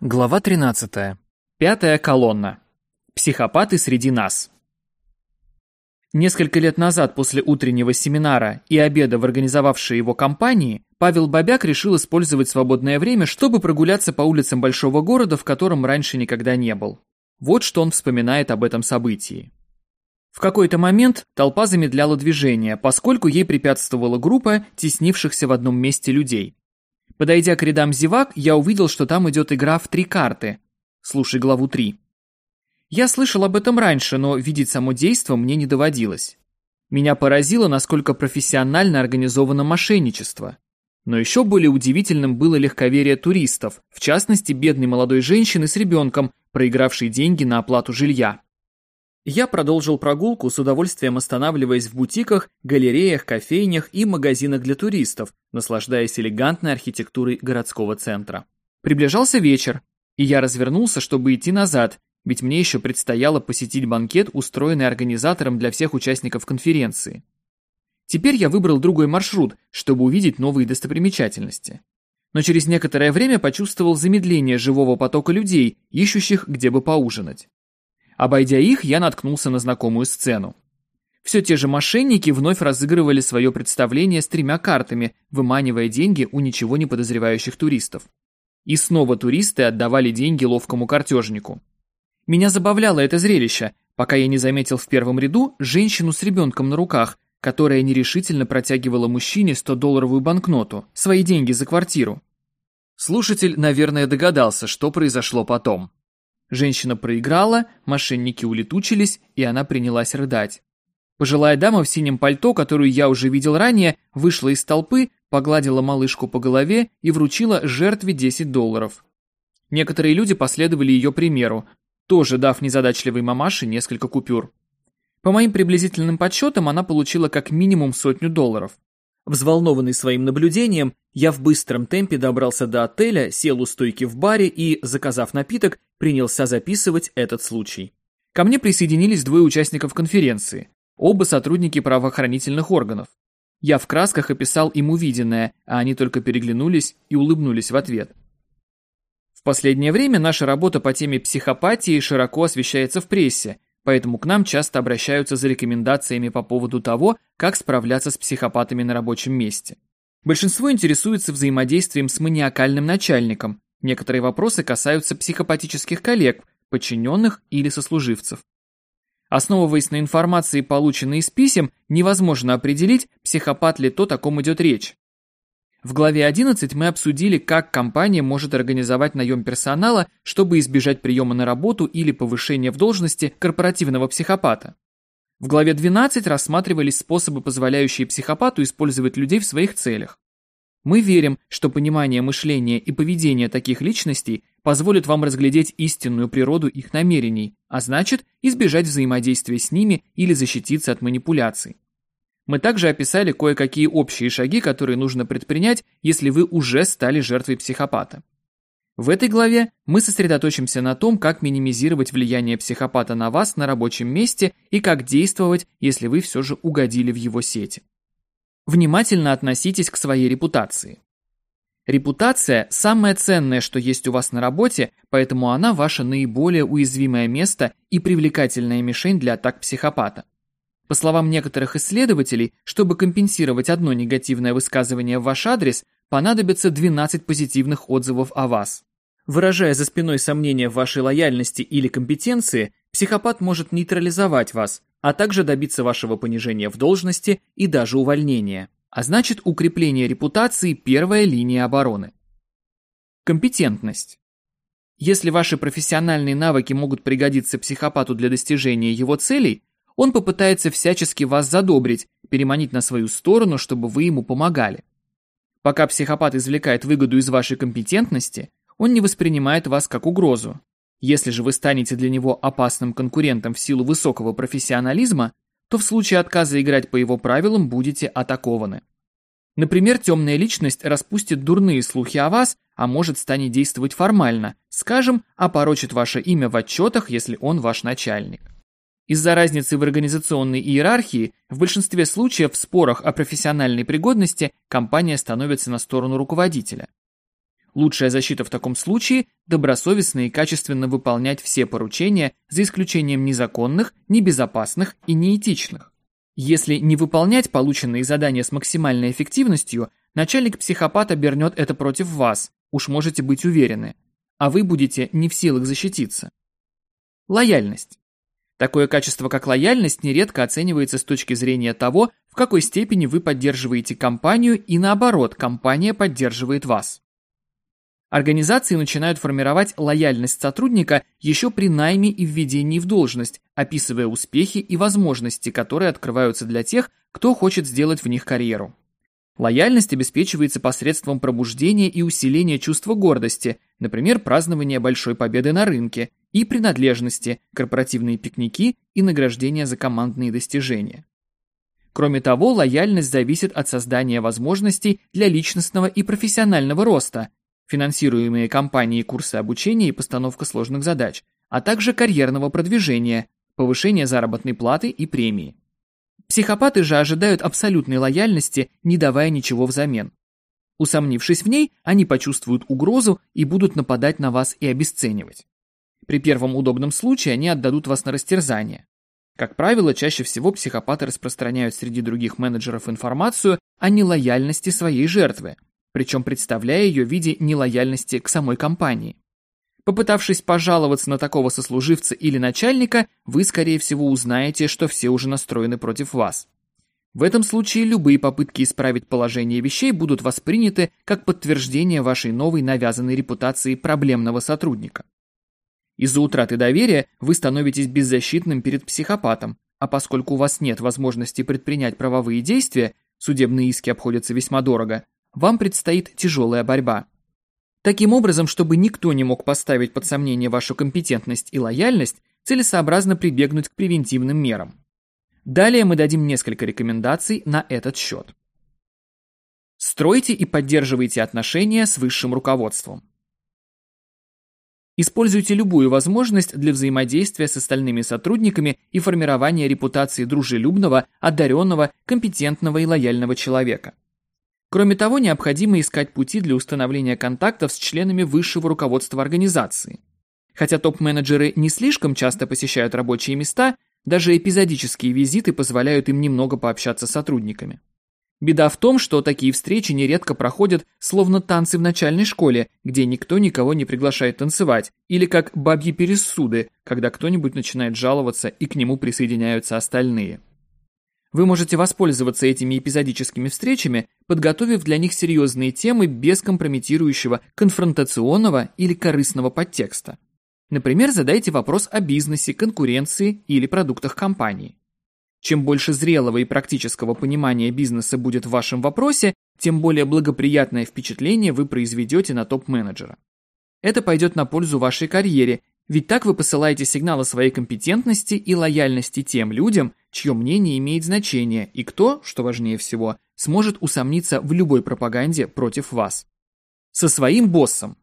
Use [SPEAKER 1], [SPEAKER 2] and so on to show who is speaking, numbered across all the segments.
[SPEAKER 1] Глава 13. Пятая колонна. Психопаты среди нас. Несколько лет назад после утреннего семинара и обеда в организовавшей его компании, Павел Бабяк решил использовать свободное время, чтобы прогуляться по улицам большого города, в котором раньше никогда не был. Вот что он вспоминает об этом событии. В какой-то момент толпа замедляла движение, поскольку ей препятствовала группа теснившихся в одном месте людей. Подойдя к рядам зевак, я увидел, что там идет игра в три карты. Слушай главу 3. Я слышал об этом раньше, но видеть само действо мне не доводилось. Меня поразило, насколько профессионально организовано мошенничество. Но еще более удивительным было легковерие туристов, в частности бедной молодой женщины с ребенком, проигравшей деньги на оплату жилья. Я продолжил прогулку, с удовольствием останавливаясь в бутиках, галереях, кофейнях и магазинах для туристов, наслаждаясь элегантной архитектурой городского центра. Приближался вечер, и я развернулся, чтобы идти назад, ведь мне еще предстояло посетить банкет, устроенный организатором для всех участников конференции. Теперь я выбрал другой маршрут, чтобы увидеть новые достопримечательности. Но через некоторое время почувствовал замедление живого потока людей, ищущих, где бы поужинать. Обойдя их, я наткнулся на знакомую сцену. Все те же мошенники вновь разыгрывали свое представление с тремя картами, выманивая деньги у ничего не подозревающих туристов. И снова туристы отдавали деньги ловкому картежнику. Меня забавляло это зрелище, пока я не заметил в первом ряду женщину с ребенком на руках, которая нерешительно протягивала мужчине 100-долларовую банкноту, свои деньги за квартиру. Слушатель, наверное, догадался, что произошло потом. Женщина проиграла, мошенники улетучились, и она принялась рыдать. Пожилая дама в синем пальто, которую я уже видел ранее, вышла из толпы, погладила малышку по голове и вручила жертве 10 долларов. Некоторые люди последовали ее примеру, тоже дав незадачливой мамаше несколько купюр. По моим приблизительным подсчетам, она получила как минимум сотню долларов. Взволнованный своим наблюдением, я в быстром темпе добрался до отеля, сел у стойки в баре и, заказав напиток, принялся записывать этот случай. Ко мне присоединились двое участников конференции, оба сотрудники правоохранительных органов. Я в красках описал им увиденное, а они только переглянулись и улыбнулись в ответ. В последнее время наша работа по теме психопатии широко освещается в прессе, поэтому к нам часто обращаются за рекомендациями по поводу того, как справляться с психопатами на рабочем месте. Большинство интересуется взаимодействием с маниакальным начальником, некоторые вопросы касаются психопатических коллег, подчиненных или сослуживцев. Основываясь на информации, полученной из писем, невозможно определить, психопат ли то, о ком идет речь. В главе 11 мы обсудили, как компания может организовать наем персонала, чтобы избежать приема на работу или повышения в должности корпоративного психопата. В главе 12 рассматривались способы, позволяющие психопату использовать людей в своих целях. Мы верим, что понимание мышления и поведения таких личностей позволит вам разглядеть истинную природу их намерений, а значит, избежать взаимодействия с ними или защититься от манипуляций. Мы также описали кое-какие общие шаги, которые нужно предпринять, если вы уже стали жертвой психопата. В этой главе мы сосредоточимся на том, как минимизировать влияние психопата на вас на рабочем месте и как действовать, если вы все же угодили в его сети. Внимательно относитесь к своей репутации. Репутация – самое ценное, что есть у вас на работе, поэтому она ваше наиболее уязвимое место и привлекательная мишень для атак психопата. По словам некоторых исследователей, чтобы компенсировать одно негативное высказывание в ваш адрес, понадобится 12 позитивных отзывов о вас. Выражая за спиной сомнения в вашей лояльности или компетенции, психопат может нейтрализовать вас, а также добиться вашего понижения в должности и даже увольнения. А значит, укрепление репутации – первая линия обороны. Компетентность. Если ваши профессиональные навыки могут пригодиться психопату для достижения его целей, он попытается всячески вас задобрить, переманить на свою сторону, чтобы вы ему помогали. Пока психопат извлекает выгоду из вашей компетентности, он не воспринимает вас как угрозу. Если же вы станете для него опасным конкурентом в силу высокого профессионализма, то в случае отказа играть по его правилам будете атакованы. Например, темная личность распустит дурные слухи о вас, а может станет действовать формально, скажем, опорочит ваше имя в отчетах, если он ваш начальник. Из-за разницы в организационной иерархии в большинстве случаев в спорах о профессиональной пригодности компания становится на сторону руководителя. Лучшая защита в таком случае – добросовестно и качественно выполнять все поручения, за исключением незаконных, небезопасных и неэтичных. Если не выполнять полученные задания с максимальной эффективностью, начальник психопат обернет это против вас, уж можете быть уверены, а вы будете не в силах защититься. Лояльность. Такое качество, как лояльность, нередко оценивается с точки зрения того, в какой степени вы поддерживаете компанию и наоборот, компания поддерживает вас. Организации начинают формировать лояльность сотрудника еще при найме и введении в должность, описывая успехи и возможности, которые открываются для тех, кто хочет сделать в них карьеру. Лояльность обеспечивается посредством пробуждения и усиления чувства гордости, например, празднования большой победы на рынке, и принадлежности, корпоративные пикники и награждения за командные достижения. Кроме того, лояльность зависит от создания возможностей для личностного и профессионального роста, финансируемые компанией курсы обучения и постановка сложных задач, а также карьерного продвижения, повышения заработной платы и премии. Психопаты же ожидают абсолютной лояльности, не давая ничего взамен. Усомнившись в ней, они почувствуют угрозу и будут нападать на вас и обесценивать. При первом удобном случае они отдадут вас на растерзание. Как правило, чаще всего психопаты распространяют среди других менеджеров информацию о нелояльности своей жертвы, причем представляя ее в виде нелояльности к самой компании. Попытавшись пожаловаться на такого сослуживца или начальника, вы, скорее всего, узнаете, что все уже настроены против вас. В этом случае любые попытки исправить положение вещей будут восприняты как подтверждение вашей новой навязанной репутации проблемного сотрудника. Из-за утраты доверия вы становитесь беззащитным перед психопатом, а поскольку у вас нет возможности предпринять правовые действия, судебные иски обходятся весьма дорого, вам предстоит тяжелая борьба. Таким образом, чтобы никто не мог поставить под сомнение вашу компетентность и лояльность, целесообразно прибегнуть к превентивным мерам. Далее мы дадим несколько рекомендаций на этот счет. Стройте и поддерживайте отношения с высшим руководством. Используйте любую возможность для взаимодействия с остальными сотрудниками и формирования репутации дружелюбного, одаренного, компетентного и лояльного человека. Кроме того, необходимо искать пути для установления контактов с членами высшего руководства организации. Хотя топ-менеджеры не слишком часто посещают рабочие места, даже эпизодические визиты позволяют им немного пообщаться с сотрудниками. Беда в том, что такие встречи нередко проходят словно танцы в начальной школе, где никто никого не приглашает танцевать, или как бабьи пересуды, когда кто-нибудь начинает жаловаться и к нему присоединяются остальные. Вы можете воспользоваться этими эпизодическими встречами, подготовив для них серьезные темы без компрометирующего конфронтационного или корыстного подтекста. Например, задайте вопрос о бизнесе, конкуренции или продуктах компании. Чем больше зрелого и практического понимания бизнеса будет в вашем вопросе, тем более благоприятное впечатление вы произведете на топ-менеджера. Это пойдет на пользу вашей карьере, ведь так вы посылаете сигнал о своей компетентности и лояльности тем людям, чье мнение имеет значение, и кто, что важнее всего, сможет усомниться в любой пропаганде против вас. Со своим боссом.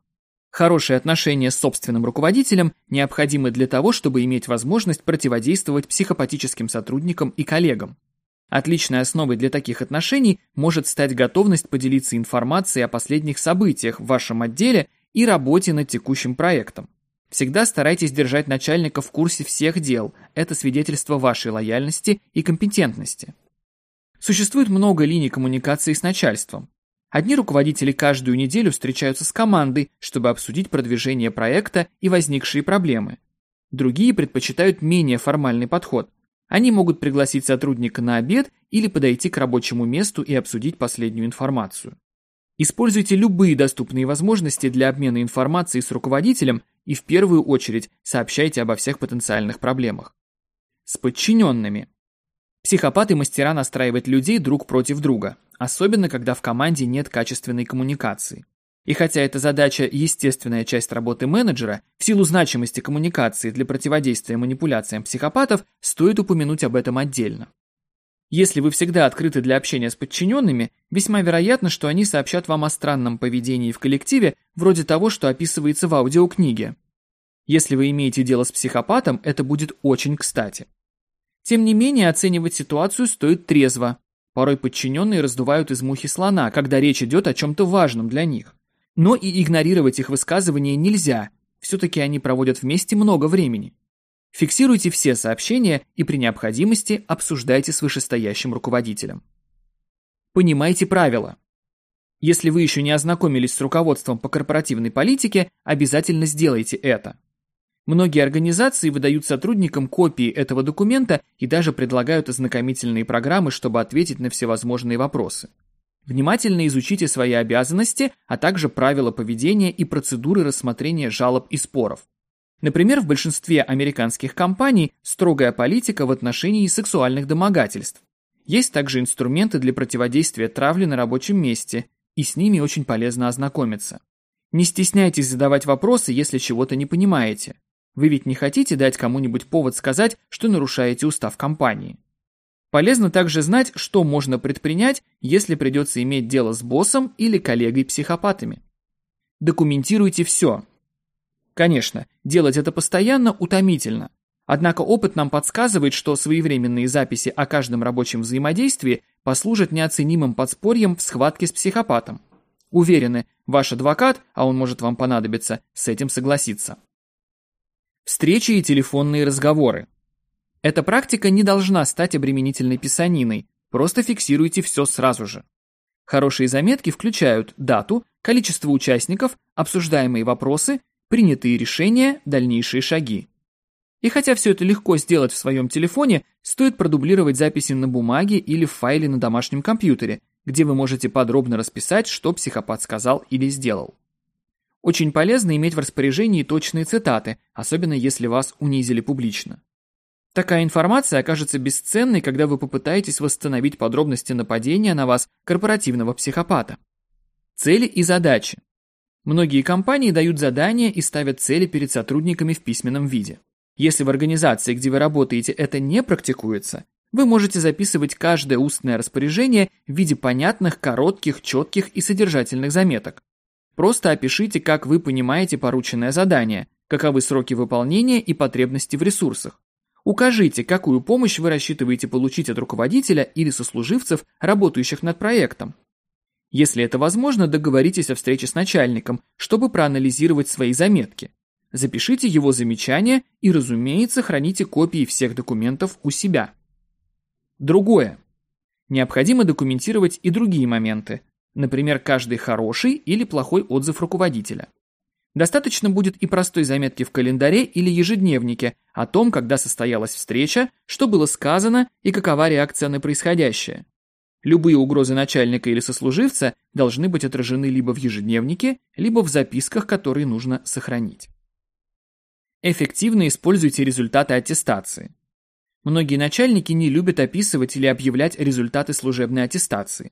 [SPEAKER 1] Хорошие отношения с собственным руководителем необходимы для того, чтобы иметь возможность противодействовать психопатическим сотрудникам и коллегам. Отличной основой для таких отношений может стать готовность поделиться информацией о последних событиях в вашем отделе и работе над текущим проектом. Всегда старайтесь держать начальника в курсе всех дел. Это свидетельство вашей лояльности и компетентности. Существует много линий коммуникации с начальством. Одни руководители каждую неделю встречаются с командой, чтобы обсудить продвижение проекта и возникшие проблемы. Другие предпочитают менее формальный подход. Они могут пригласить сотрудника на обед или подойти к рабочему месту и обсудить последнюю информацию. Используйте любые доступные возможности для обмена информацией с руководителем и в первую очередь сообщайте обо всех потенциальных проблемах. С подчиненными. Психопаты мастера настраивать людей друг против друга, особенно когда в команде нет качественной коммуникации. И хотя эта задача – естественная часть работы менеджера, в силу значимости коммуникации для противодействия манипуляциям психопатов, стоит упомянуть об этом отдельно. Если вы всегда открыты для общения с подчиненными, весьма вероятно, что они сообщат вам о странном поведении в коллективе, вроде того, что описывается в аудиокниге. Если вы имеете дело с психопатом, это будет очень кстати. Тем не менее, оценивать ситуацию стоит трезво. Порой подчиненные раздувают из мухи слона, когда речь идет о чем-то важном для них. Но и игнорировать их высказывания нельзя, все-таки они проводят вместе много времени. Фиксируйте все сообщения и при необходимости обсуждайте с вышестоящим руководителем. Понимайте правила. Если вы еще не ознакомились с руководством по корпоративной политике, обязательно сделайте это. Многие организации выдают сотрудникам копии этого документа и даже предлагают ознакомительные программы, чтобы ответить на всевозможные вопросы. Внимательно изучите свои обязанности, а также правила поведения и процедуры рассмотрения жалоб и споров. Например, в большинстве американских компаний строгая политика в отношении сексуальных домогательств. Есть также инструменты для противодействия травле на рабочем месте, и с ними очень полезно ознакомиться. Не стесняйтесь задавать вопросы, если чего-то не понимаете. Вы ведь не хотите дать кому-нибудь повод сказать, что нарушаете устав компании. Полезно также знать, что можно предпринять, если придется иметь дело с боссом или коллегой-психопатами. Документируйте все. Конечно, делать это постоянно утомительно. Однако опыт нам подсказывает, что своевременные записи о каждом рабочем взаимодействии послужат неоценимым подспорьем в схватке с психопатом. Уверены, ваш адвокат, а он может вам понадобиться, с этим согласится. Встречи и телефонные разговоры. Эта практика не должна стать обременительной писаниной, просто фиксируйте все сразу же. Хорошие заметки включают дату, количество участников, обсуждаемые вопросы, принятые решения, дальнейшие шаги. И хотя все это легко сделать в своем телефоне, стоит продублировать записи на бумаге или в файле на домашнем компьютере, где вы можете подробно расписать, что психопат сказал или сделал. Очень полезно иметь в распоряжении точные цитаты, особенно если вас унизили публично. Такая информация окажется бесценной, когда вы попытаетесь восстановить подробности нападения на вас корпоративного психопата. Цели и задачи. Многие компании дают задания и ставят цели перед сотрудниками в письменном виде. Если в организации, где вы работаете, это не практикуется, вы можете записывать каждое устное распоряжение в виде понятных, коротких, четких и содержательных заметок. Просто опишите, как вы понимаете порученное задание, каковы сроки выполнения и потребности в ресурсах. Укажите, какую помощь вы рассчитываете получить от руководителя или сослуживцев, работающих над проектом. Если это возможно, договоритесь о встрече с начальником, чтобы проанализировать свои заметки. Запишите его замечания и, разумеется, храните копии всех документов у себя. Другое. Необходимо документировать и другие моменты, Например, каждый хороший или плохой отзыв руководителя. Достаточно будет и простой заметки в календаре или ежедневнике о том, когда состоялась встреча, что было сказано и какова реакция на происходящее. Любые угрозы начальника или сослуживца должны быть отражены либо в ежедневнике, либо в записках, которые нужно сохранить. Эффективно используйте результаты аттестации. Многие начальники не любят описывать или объявлять результаты служебной аттестации.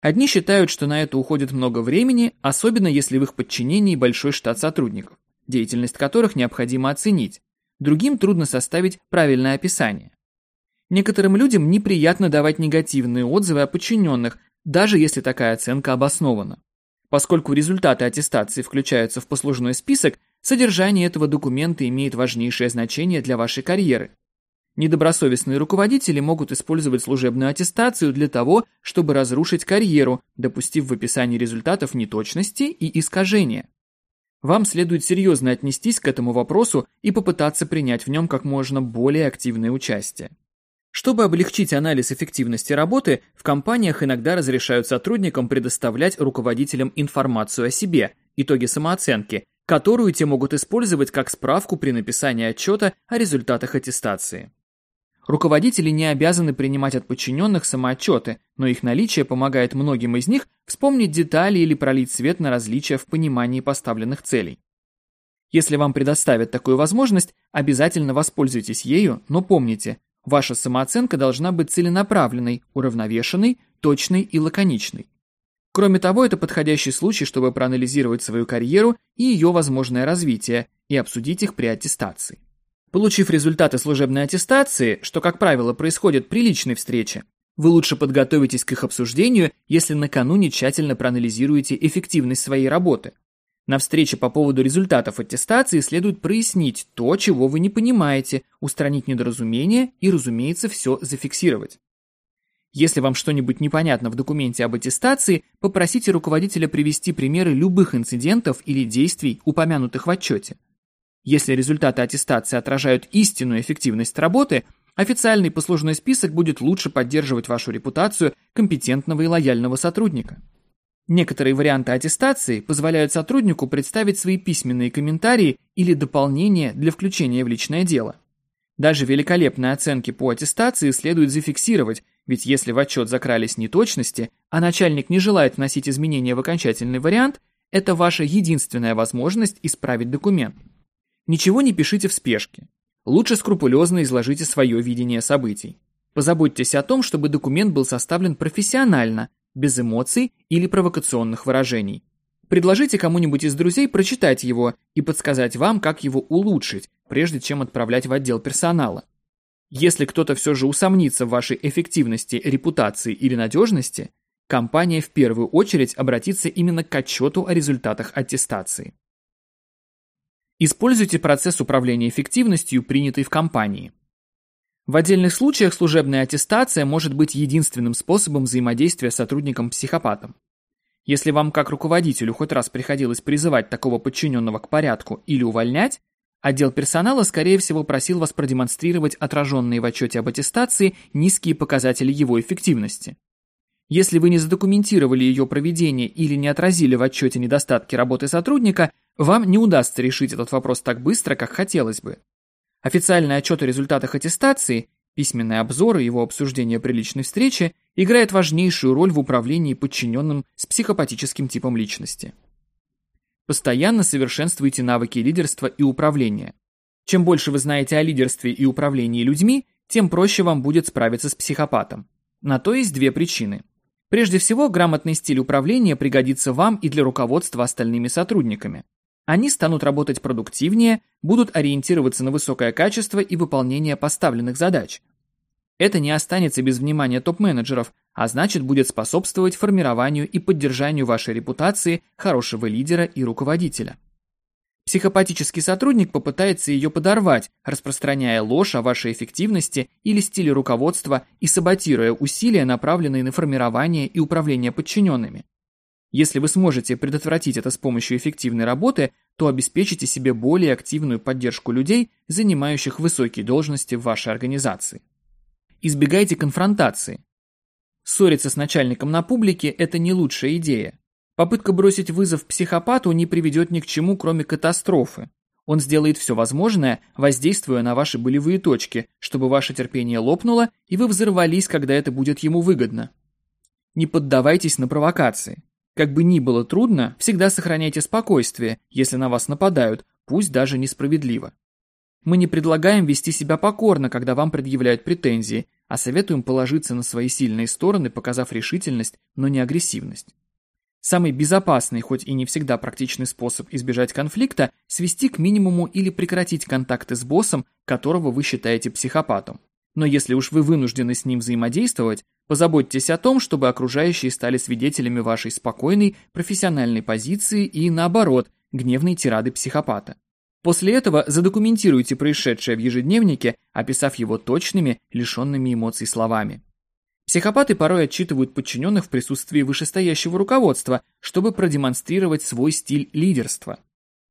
[SPEAKER 1] Одни считают, что на это уходит много времени, особенно если в их подчинении большой штат сотрудников, деятельность которых необходимо оценить. Другим трудно составить правильное описание. Некоторым людям неприятно давать негативные отзывы о подчиненных, даже если такая оценка обоснована. Поскольку результаты аттестации включаются в послужной список, содержание этого документа имеет важнейшее значение для вашей карьеры. Недобросовестные руководители могут использовать служебную аттестацию для того, чтобы разрушить карьеру, допустив в описании результатов неточности и искажения. Вам следует серьезно отнестись к этому вопросу и попытаться принять в нем как можно более активное участие. Чтобы облегчить анализ эффективности работы, в компаниях иногда разрешают сотрудникам предоставлять руководителям информацию о себе, итоги самооценки, которую те могут использовать как справку при написании отчета о результатах аттестации. Руководители не обязаны принимать от подчиненных самоотчеты, но их наличие помогает многим из них вспомнить детали или пролить свет на различия в понимании поставленных целей. Если вам предоставят такую возможность, обязательно воспользуйтесь ею, но помните, ваша самооценка должна быть целенаправленной, уравновешенной, точной и лаконичной. Кроме того, это подходящий случай, чтобы проанализировать свою карьеру и ее возможное развитие и обсудить их при аттестации. Получив результаты служебной аттестации, что, как правило, происходит при личной встрече, вы лучше подготовитесь к их обсуждению, если накануне тщательно проанализируете эффективность своей работы. На встрече по поводу результатов аттестации следует прояснить то, чего вы не понимаете, устранить недоразумения и, разумеется, все зафиксировать. Если вам что-нибудь непонятно в документе об аттестации, попросите руководителя привести примеры любых инцидентов или действий, упомянутых в отчете. Если результаты аттестации отражают истинную эффективность работы, официальный послужной список будет лучше поддерживать вашу репутацию компетентного и лояльного сотрудника. Некоторые варианты аттестации позволяют сотруднику представить свои письменные комментарии или дополнения для включения в личное дело. Даже великолепные оценки по аттестации следует зафиксировать, ведь если в отчет закрались неточности, а начальник не желает вносить изменения в окончательный вариант, это ваша единственная возможность исправить документ. Ничего не пишите в спешке. Лучше скрупулезно изложите свое видение событий. Позаботьтесь о том, чтобы документ был составлен профессионально, без эмоций или провокационных выражений. Предложите кому-нибудь из друзей прочитать его и подсказать вам, как его улучшить, прежде чем отправлять в отдел персонала. Если кто-то все же усомнится в вашей эффективности, репутации или надежности, компания в первую очередь обратится именно к отчету о результатах аттестации. Используйте процесс управления эффективностью, принятый в компании. В отдельных случаях служебная аттестация может быть единственным способом взаимодействия с сотрудником-психопатом. Если вам как руководителю хоть раз приходилось призывать такого подчиненного к порядку или увольнять, отдел персонала, скорее всего, просил вас продемонстрировать отраженные в отчете об аттестации низкие показатели его эффективности. Если вы не задокументировали ее проведение или не отразили в отчете недостатки работы сотрудника, вам не удастся решить этот вопрос так быстро, как хотелось бы. Официальный отчет о результатах аттестации, письменные обзоры его обсуждение при личной встрече играет важнейшую роль в управлении подчиненным с психопатическим типом личности. Постоянно совершенствуйте навыки лидерства и управления. Чем больше вы знаете о лидерстве и управлении людьми, тем проще вам будет справиться с психопатом. На то есть две причины. Прежде всего, грамотный стиль управления пригодится вам и для руководства остальными сотрудниками. Они станут работать продуктивнее, будут ориентироваться на высокое качество и выполнение поставленных задач. Это не останется без внимания топ-менеджеров, а значит будет способствовать формированию и поддержанию вашей репутации хорошего лидера и руководителя. Психопатический сотрудник попытается ее подорвать, распространяя ложь о вашей эффективности или стиле руководства и саботируя усилия, направленные на формирование и управление подчиненными. Если вы сможете предотвратить это с помощью эффективной работы, то обеспечите себе более активную поддержку людей, занимающих высокие должности в вашей организации. Избегайте конфронтации. Ссориться с начальником на публике – это не лучшая идея. Попытка бросить вызов психопату не приведет ни к чему, кроме катастрофы. Он сделает все возможное, воздействуя на ваши болевые точки, чтобы ваше терпение лопнуло, и вы взорвались, когда это будет ему выгодно. Не поддавайтесь на провокации. Как бы ни было трудно, всегда сохраняйте спокойствие, если на вас нападают, пусть даже несправедливо. Мы не предлагаем вести себя покорно, когда вам предъявляют претензии, а советуем положиться на свои сильные стороны, показав решительность, но не агрессивность. Самый безопасный, хоть и не всегда практичный способ избежать конфликта – свести к минимуму или прекратить контакты с боссом, которого вы считаете психопатом. Но если уж вы вынуждены с ним взаимодействовать, Позаботьтесь о том, чтобы окружающие стали свидетелями вашей спокойной, профессиональной позиции и, наоборот, гневной тирады психопата. После этого задокументируйте происшедшее в ежедневнике, описав его точными, лишенными эмоций словами. Психопаты порой отчитывают подчиненных в присутствии вышестоящего руководства, чтобы продемонстрировать свой стиль лидерства.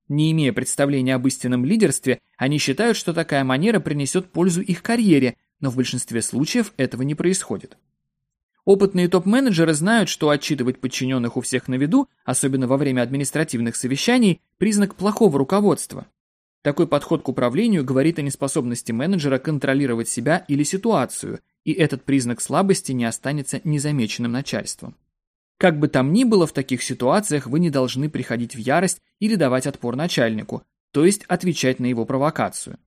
[SPEAKER 1] Не имея представления об истинном лидерстве, они считают, что такая манера принесет пользу их карьере, но в большинстве случаев этого не происходит. Опытные топ-менеджеры знают, что отчитывать подчиненных у всех на виду, особенно во время административных совещаний, признак плохого руководства. Такой подход к управлению говорит о неспособности менеджера контролировать себя или ситуацию, и этот признак слабости не останется незамеченным начальством. Как бы там ни было, в таких ситуациях вы не должны приходить в ярость или давать отпор начальнику, то есть отвечать на его провокацию.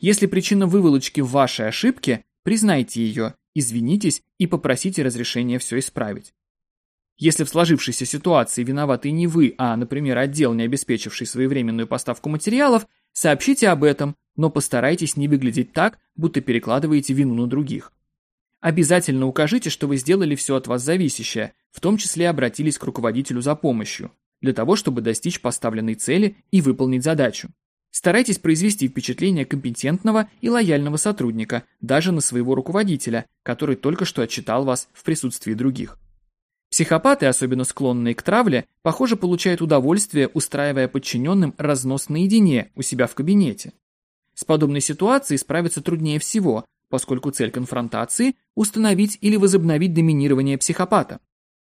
[SPEAKER 1] Если причина выволочки в вашей ошибке, признайте ее извинитесь и попросите разрешения все исправить. Если в сложившейся ситуации виноваты не вы, а, например, отдел, не обеспечивший своевременную поставку материалов, сообщите об этом, но постарайтесь не выглядеть так, будто перекладываете вину на других. Обязательно укажите, что вы сделали все от вас зависящее, в том числе обратились к руководителю за помощью, для того, чтобы достичь поставленной цели и выполнить задачу. Старайтесь произвести впечатление компетентного и лояльного сотрудника, даже на своего руководителя, который только что отчитал вас в присутствии других. Психопаты, особенно склонные к травле, похоже, получают удовольствие, устраивая подчиненным разнос наедине у себя в кабинете. С подобной ситуацией справиться труднее всего, поскольку цель конфронтации – установить или возобновить доминирование психопата.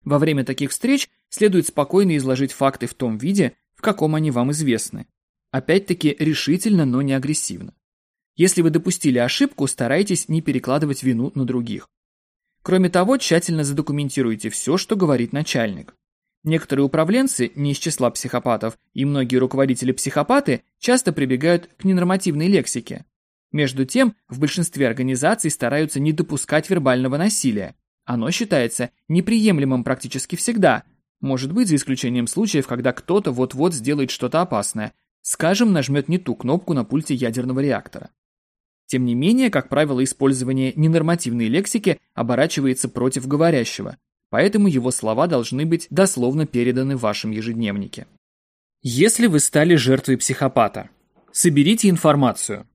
[SPEAKER 1] Во время таких встреч следует спокойно изложить факты в том виде, в каком они вам известны. Опять-таки решительно, но не агрессивно. Если вы допустили ошибку, старайтесь не перекладывать вину на других. Кроме того, тщательно задокументируйте все, что говорит начальник. Некоторые управленцы, не из числа психопатов, и многие руководители-психопаты часто прибегают к ненормативной лексике. Между тем, в большинстве организаций стараются не допускать вербального насилия. Оно считается неприемлемым практически всегда, может быть, за исключением случаев, когда кто-то вот-вот сделает что-то опасное, скажем, нажмет не ту кнопку на пульте ядерного реактора. Тем не менее, как правило, использование ненормативной лексики оборачивается против говорящего, поэтому его слова должны быть дословно переданы в вашем ежедневнике. Если вы стали жертвой психопата, соберите информацию.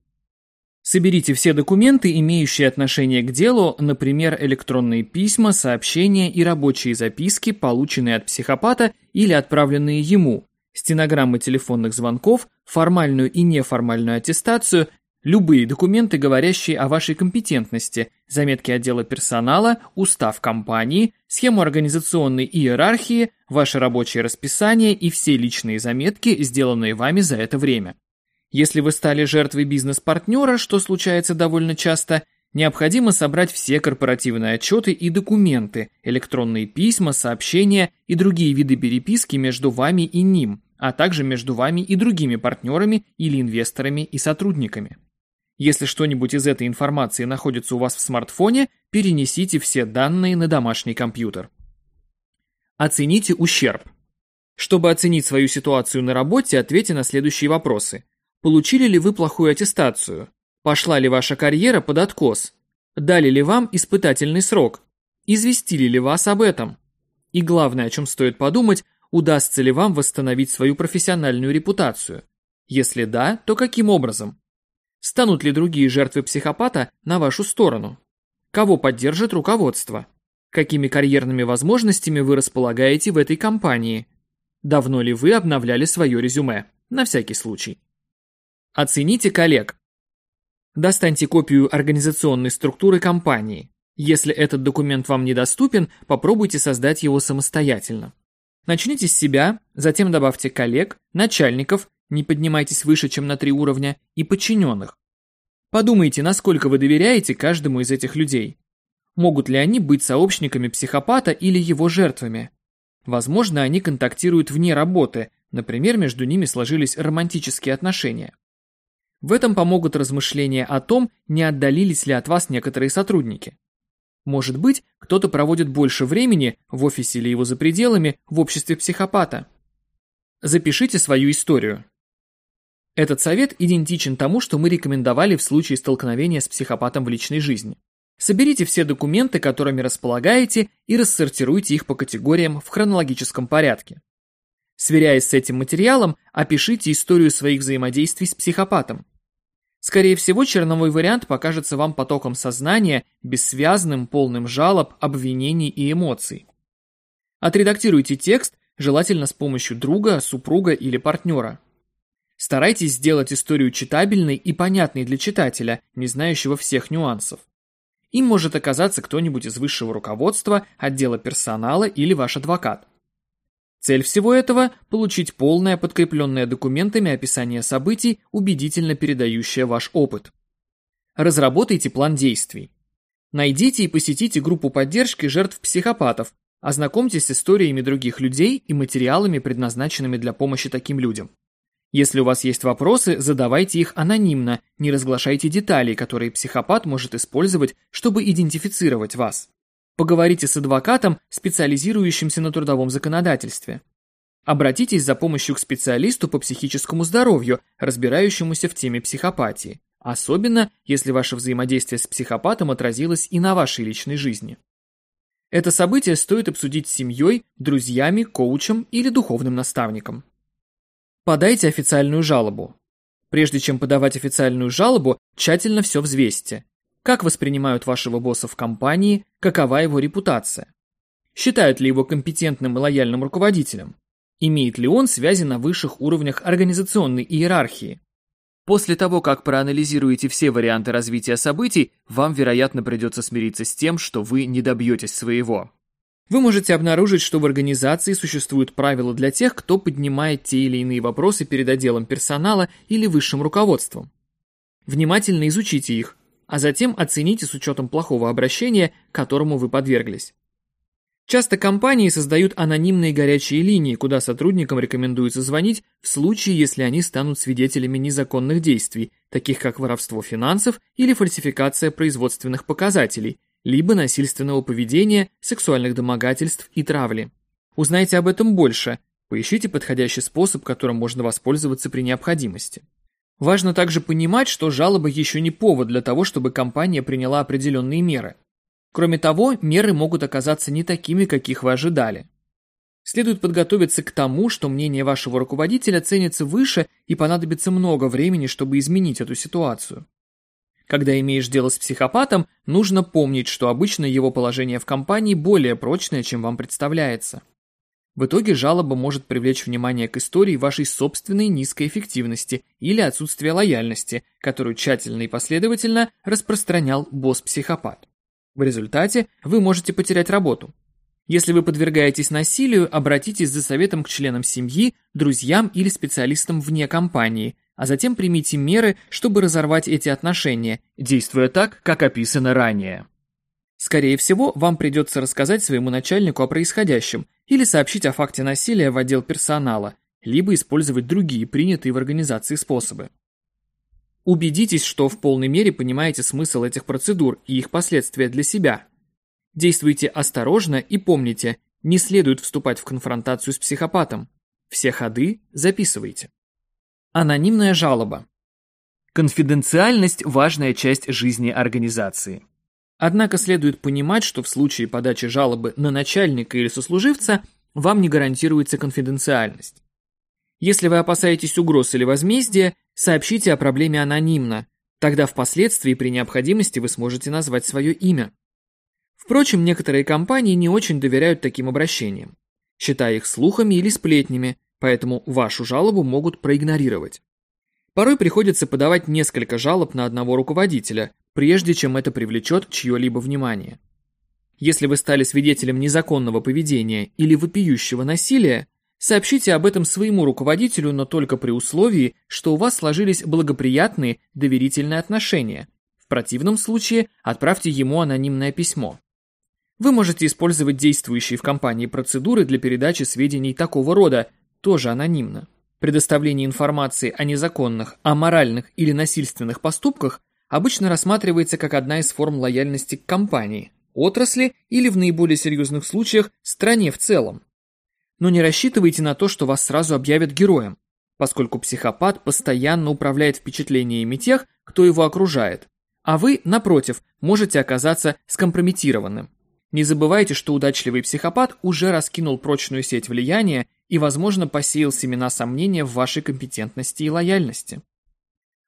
[SPEAKER 1] Соберите все документы, имеющие отношение к делу, например, электронные письма, сообщения и рабочие записки, полученные от психопата или отправленные ему, стенограммы телефонных звонков, формальную и неформальную аттестацию, любые документы, говорящие о вашей компетентности, заметки отдела персонала, устав компании, схему организационной иерархии, ваше рабочее расписание и все личные заметки, сделанные вами за это время. Если вы стали жертвой бизнес-партнера, что случается довольно часто, необходимо собрать все корпоративные отчеты и документы, электронные письма, сообщения и другие виды переписки между вами и ним, а также между вами и другими партнерами или инвесторами и сотрудниками. Если что-нибудь из этой информации находится у вас в смартфоне, перенесите все данные на домашний компьютер. Оцените ущерб. Чтобы оценить свою ситуацию на работе, ответьте на следующие вопросы. Получили ли вы плохую аттестацию? Пошла ли ваша карьера под откос? Дали ли вам испытательный срок? Известили ли вас об этом? И главное, о чем стоит подумать, удастся ли вам восстановить свою профессиональную репутацию. Если да, то каким образом? Станут ли другие жертвы психопата на вашу сторону? Кого поддержит руководство? Какими карьерными возможностями вы располагаете в этой компании? Давно ли вы обновляли свое резюме? На всякий случай. Оцените коллег. Достаньте копию организационной структуры компании. Если этот документ вам недоступен, попробуйте создать его самостоятельно. Начните с себя, затем добавьте коллег, начальников, не поднимайтесь выше, чем на три уровня, и подчиненных. Подумайте, насколько вы доверяете каждому из этих людей. Могут ли они быть сообщниками психопата или его жертвами? Возможно, они контактируют вне работы, например, между ними сложились романтические отношения. В этом помогут размышления о том, не отдалились ли от вас некоторые сотрудники. Может быть, кто-то проводит больше времени в офисе или его за пределами в обществе психопата. Запишите свою историю. Этот совет идентичен тому, что мы рекомендовали в случае столкновения с психопатом в личной жизни. Соберите все документы, которыми располагаете, и рассортируйте их по категориям в хронологическом порядке. Сверяясь с этим материалом, опишите историю своих взаимодействий с психопатом. Скорее всего, черновой вариант покажется вам потоком сознания, бессвязным, полным жалоб, обвинений и эмоций. Отредактируйте текст, желательно с помощью друга, супруга или партнера. Старайтесь сделать историю читабельной и понятной для читателя, не знающего всех нюансов. Им может оказаться кто-нибудь из высшего руководства, отдела персонала или ваш адвокат. Цель всего этого – получить полное, подкрепленное документами описание событий, убедительно передающее ваш опыт. Разработайте план действий. Найдите и посетите группу поддержки жертв психопатов, ознакомьтесь с историями других людей и материалами, предназначенными для помощи таким людям. Если у вас есть вопросы, задавайте их анонимно, не разглашайте детали, которые психопат может использовать, чтобы идентифицировать вас. Поговорите с адвокатом, специализирующимся на трудовом законодательстве. Обратитесь за помощью к специалисту по психическому здоровью, разбирающемуся в теме психопатии, особенно если ваше взаимодействие с психопатом отразилось и на вашей личной жизни. Это событие стоит обсудить с семьей, друзьями, коучем или духовным наставником. Подайте официальную жалобу. Прежде чем подавать официальную жалобу, тщательно все взвесьте. Как воспринимают вашего босса в компании, какова его репутация? Считают ли его компетентным и лояльным руководителем? Имеет ли он связи на высших уровнях организационной иерархии? После того, как проанализируете все варианты развития событий, вам, вероятно, придется смириться с тем, что вы не добьетесь своего. Вы можете обнаружить, что в организации существуют правила для тех, кто поднимает те или иные вопросы перед отделом персонала или высшим руководством. Внимательно изучите их, а затем оцените с учетом плохого обращения, которому вы подверглись. Часто компании создают анонимные горячие линии, куда сотрудникам рекомендуется звонить в случае, если они станут свидетелями незаконных действий, таких как воровство финансов или фальсификация производственных показателей, либо насильственного поведения, сексуальных домогательств и травли. Узнайте об этом больше, поищите подходящий способ, которым можно воспользоваться при необходимости. Важно также понимать, что жалоба еще не повод для того, чтобы компания приняла определенные меры. Кроме того, меры могут оказаться не такими, каких вы ожидали. Следует подготовиться к тому, что мнение вашего руководителя ценится выше и понадобится много времени, чтобы изменить эту ситуацию. Когда имеешь дело с психопатом, нужно помнить, что обычно его положение в компании более прочное, чем вам представляется. В итоге жалоба может привлечь внимание к истории вашей собственной низкой эффективности или отсутствия лояльности, которую тщательно и последовательно распространял босс-психопат. В результате вы можете потерять работу. Если вы подвергаетесь насилию, обратитесь за советом к членам семьи, друзьям или специалистам вне компании, а затем примите меры, чтобы разорвать эти отношения, действуя так, как описано ранее. Скорее всего, вам придется рассказать своему начальнику о происходящем или сообщить о факте насилия в отдел персонала, либо использовать другие принятые в организации способы. Убедитесь, что в полной мере понимаете смысл этих процедур и их последствия для себя. Действуйте осторожно и помните, не следует вступать в конфронтацию с психопатом. Все ходы записывайте. Анонимная жалоба. Конфиденциальность – важная часть жизни организации. Однако следует понимать, что в случае подачи жалобы на начальника или сослуживца вам не гарантируется конфиденциальность. Если вы опасаетесь угроз или возмездия, сообщите о проблеме анонимно, тогда впоследствии при необходимости вы сможете назвать свое имя. Впрочем, некоторые компании не очень доверяют таким обращениям, считая их слухами или сплетнями, поэтому вашу жалобу могут проигнорировать. Порой приходится подавать несколько жалоб на одного руководителя, прежде чем это привлечет чье-либо внимание. Если вы стали свидетелем незаконного поведения или вопиющего насилия, Сообщите об этом своему руководителю, но только при условии, что у вас сложились благоприятные доверительные отношения. В противном случае отправьте ему анонимное письмо. Вы можете использовать действующие в компании процедуры для передачи сведений такого рода, тоже анонимно. Предоставление информации о незаконных, аморальных или насильственных поступках обычно рассматривается как одна из форм лояльности к компании, отрасли или в наиболее серьезных случаях стране в целом. Но не рассчитывайте на то, что вас сразу объявят героем, поскольку психопат постоянно управляет впечатлениями тех, кто его окружает, а вы, напротив, можете оказаться скомпрометированным. Не забывайте, что удачливый психопат уже раскинул прочную сеть влияния и, возможно, посеял семена сомнения в вашей компетентности и лояльности.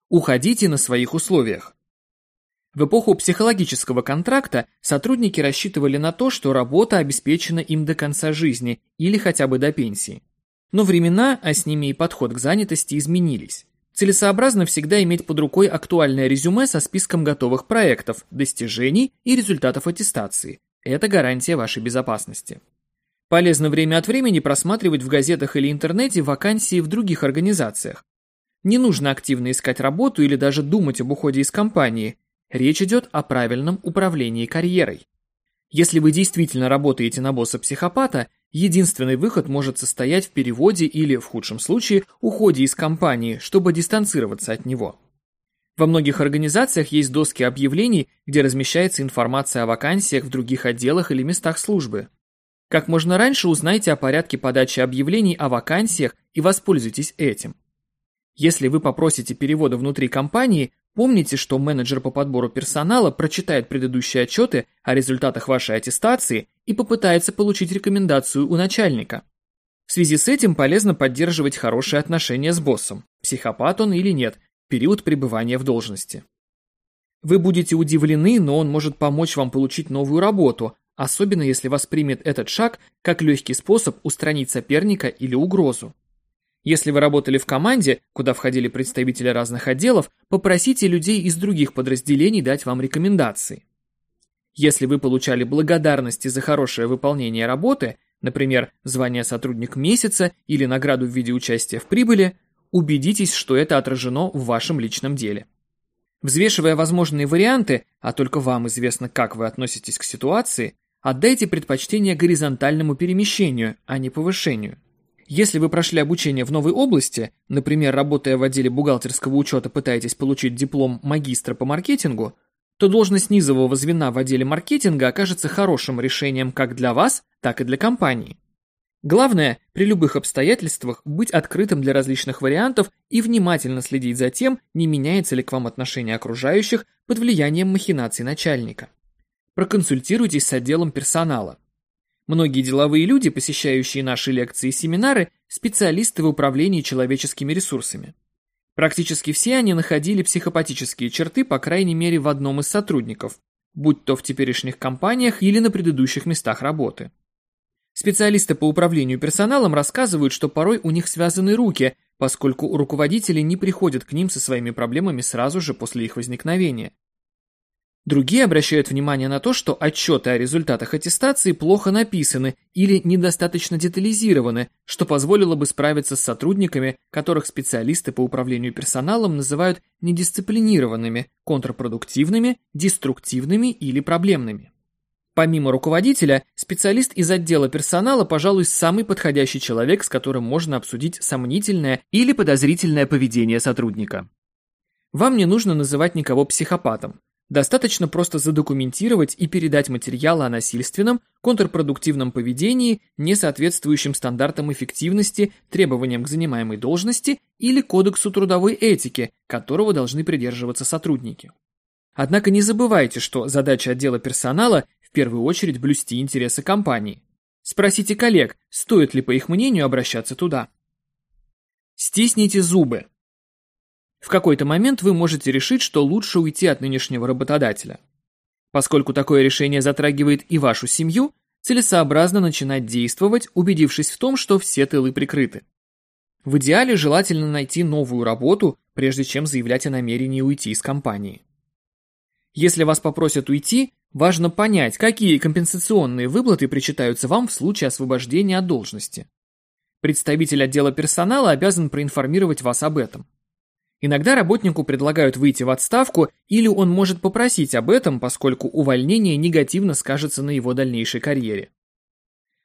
[SPEAKER 1] Уходите на своих условиях. В эпоху психологического контракта сотрудники рассчитывали на то, что работа обеспечена им до конца жизни или хотя бы до пенсии. Но времена, а с ними и подход к занятости изменились. Целесообразно всегда иметь под рукой актуальное резюме со списком готовых проектов, достижений и результатов аттестации. Это гарантия вашей безопасности. Полезно время от времени просматривать в газетах или интернете вакансии в других организациях. Не нужно активно искать работу или даже думать об уходе из компании. Речь идет о правильном управлении карьерой. Если вы действительно работаете на босса-психопата, единственный выход может состоять в переводе или, в худшем случае, уходе из компании, чтобы дистанцироваться от него. Во многих организациях есть доски объявлений, где размещается информация о вакансиях в других отделах или местах службы. Как можно раньше узнайте о порядке подачи объявлений о вакансиях и воспользуйтесь этим. Если вы попросите перевода внутри компании, помните, что менеджер по подбору персонала прочитает предыдущие отчеты о результатах вашей аттестации и попытается получить рекомендацию у начальника. В связи с этим полезно поддерживать хорошие отношения с боссом, психопат он или нет, период пребывания в должности. Вы будете удивлены, но он может помочь вам получить новую работу, особенно если воспримет этот шаг как легкий способ устранить соперника или угрозу. Если вы работали в команде, куда входили представители разных отделов, попросите людей из других подразделений дать вам рекомендации. Если вы получали благодарности за хорошее выполнение работы, например, звание сотрудник месяца или награду в виде участия в прибыли, убедитесь, что это отражено в вашем личном деле. Взвешивая возможные варианты, а только вам известно, как вы относитесь к ситуации, отдайте предпочтение горизонтальному перемещению, а не повышению. Если вы прошли обучение в новой области, например, работая в отделе бухгалтерского учета пытаетесь получить диплом магистра по маркетингу, то должность низового звена в отделе маркетинга окажется хорошим решением как для вас, так и для компании. Главное, при любых обстоятельствах быть открытым для различных вариантов и внимательно следить за тем, не меняется ли к вам отношение окружающих под влиянием махинаций начальника. Проконсультируйтесь с отделом персонала. Многие деловые люди, посещающие наши лекции и семинары, специалисты в управлении человеческими ресурсами. Практически все они находили психопатические черты, по крайней мере, в одном из сотрудников, будь то в теперешних компаниях или на предыдущих местах работы. Специалисты по управлению персоналом рассказывают, что порой у них связаны руки, поскольку руководители не приходят к ним со своими проблемами сразу же после их возникновения. Другие обращают внимание на то, что отчеты о результатах аттестации плохо написаны или недостаточно детализированы, что позволило бы справиться с сотрудниками, которых специалисты по управлению персоналом называют недисциплинированными, контрпродуктивными, деструктивными или проблемными. Помимо руководителя, специалист из отдела персонала, пожалуй, самый подходящий человек, с которым можно обсудить сомнительное или подозрительное поведение сотрудника. Вам не нужно называть никого психопатом. Достаточно просто задокументировать и передать материалы о насильственном, контрпродуктивном поведении, не соответствующем стандартам эффективности, требованиям к занимаемой должности или кодексу трудовой этики, которого должны придерживаться сотрудники. Однако не забывайте, что задача отдела персонала в первую очередь блюсти интересы компании. Спросите коллег, стоит ли, по их мнению, обращаться туда. Стисните зубы. В какой-то момент вы можете решить, что лучше уйти от нынешнего работодателя. Поскольку такое решение затрагивает и вашу семью, целесообразно начинать действовать, убедившись в том, что все тылы прикрыты. В идеале желательно найти новую работу, прежде чем заявлять о намерении уйти из компании. Если вас попросят уйти, важно понять, какие компенсационные выплаты причитаются вам в случае освобождения от должности. Представитель отдела персонала обязан проинформировать вас об этом. Иногда работнику предлагают выйти в отставку, или он может попросить об этом, поскольку увольнение негативно скажется на его дальнейшей карьере.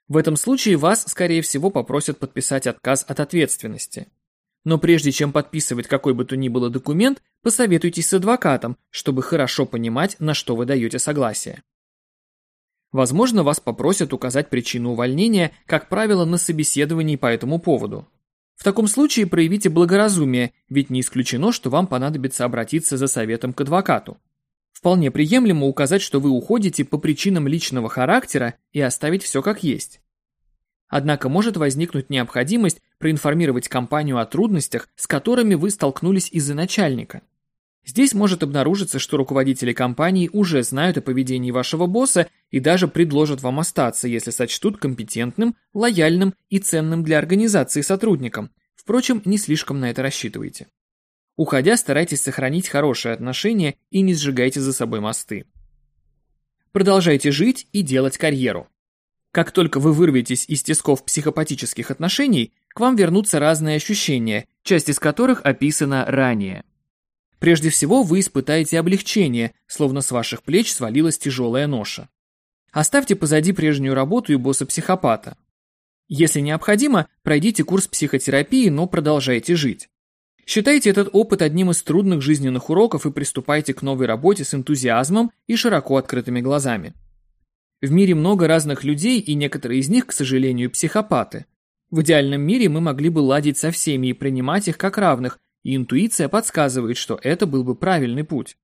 [SPEAKER 1] В этом случае вас, скорее всего, попросят подписать отказ от ответственности. Но прежде чем подписывать какой бы то ни было документ, посоветуйтесь с адвокатом, чтобы хорошо понимать, на что вы даете согласие. Возможно, вас попросят указать причину увольнения, как правило, на собеседовании по этому поводу. В таком случае проявите благоразумие, ведь не исключено, что вам понадобится обратиться за советом к адвокату. Вполне приемлемо указать, что вы уходите по причинам личного характера и оставить все как есть. Однако может возникнуть необходимость проинформировать компанию о трудностях, с которыми вы столкнулись из-за начальника. Здесь может обнаружиться, что руководители компании уже знают о поведении вашего босса и даже предложат вам остаться, если сочтут компетентным, лояльным и ценным для организации сотрудником. Впрочем, не слишком на это рассчитывайте. Уходя, старайтесь сохранить хорошие отношения и не сжигайте за собой мосты. Продолжайте жить и делать карьеру. Как только вы вырветесь из тисков психопатических отношений, к вам вернутся разные ощущения, часть из которых описана ранее. Прежде всего вы испытаете облегчение, словно с ваших плеч свалилась тяжелая ноша. Оставьте позади прежнюю работу и босса-психопата. Если необходимо, пройдите курс психотерапии, но продолжайте жить. Считайте этот опыт одним из трудных жизненных уроков и приступайте к новой работе с энтузиазмом и широко открытыми глазами. В мире много разных людей, и некоторые из них, к сожалению, психопаты. В идеальном мире мы могли бы ладить со всеми и принимать их как равных, и интуиция подсказывает, что это был бы правильный путь.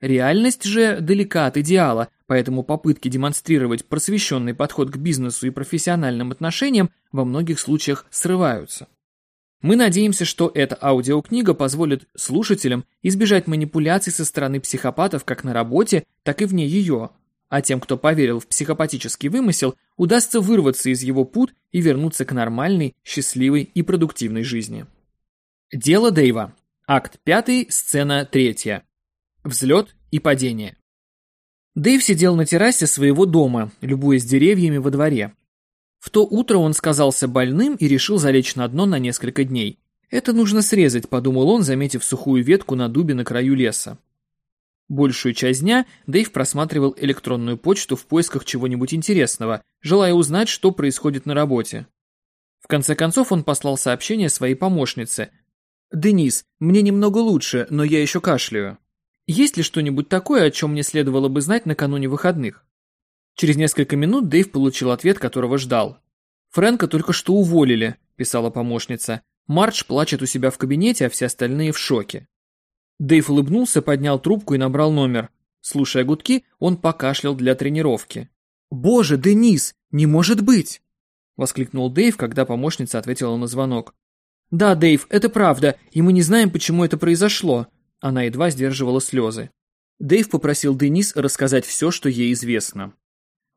[SPEAKER 1] Реальность же далека от идеала, поэтому попытки демонстрировать просвещенный подход к бизнесу и профессиональным отношениям во многих случаях срываются. Мы надеемся, что эта аудиокнига позволит слушателям избежать манипуляций со стороны психопатов как на работе, так и вне ее, а тем, кто поверил в психопатический вымысел, удастся вырваться из его пут и вернуться к нормальной, счастливой и продуктивной жизни. Дело Дэйва. Акт 5, сцена 3. Взлет и падение. Дэйв сидел на террасе своего дома, любуясь деревьями во дворе. В то утро он сказался больным и решил залечь на дно на несколько дней. «Это нужно срезать», — подумал он, заметив сухую ветку на дубе на краю леса. Большую часть дня Дэйв просматривал электронную почту в поисках чего-нибудь интересного, желая узнать, что происходит на работе. В конце концов он послал сообщение своей помощнице. «Денис, мне немного лучше, но я еще кашляю». Есть ли что-нибудь такое, о чем мне следовало бы знать накануне выходных? Через несколько минут Дэйв получил ответ, которого ждал. «Фрэнка только что уволили», – писала помощница. Мардж плачет у себя в кабинете, а все остальные в шоке. Дэйв улыбнулся, поднял трубку и набрал номер. Слушая гудки, он покашлял для тренировки. «Боже, Денис, не может быть!» – воскликнул Дэйв, когда помощница ответила на звонок. «Да, Дэйв, это правда, и мы не знаем, почему это произошло», она едва сдерживала слезы. Дэйв попросил Денис рассказать все, что ей известно.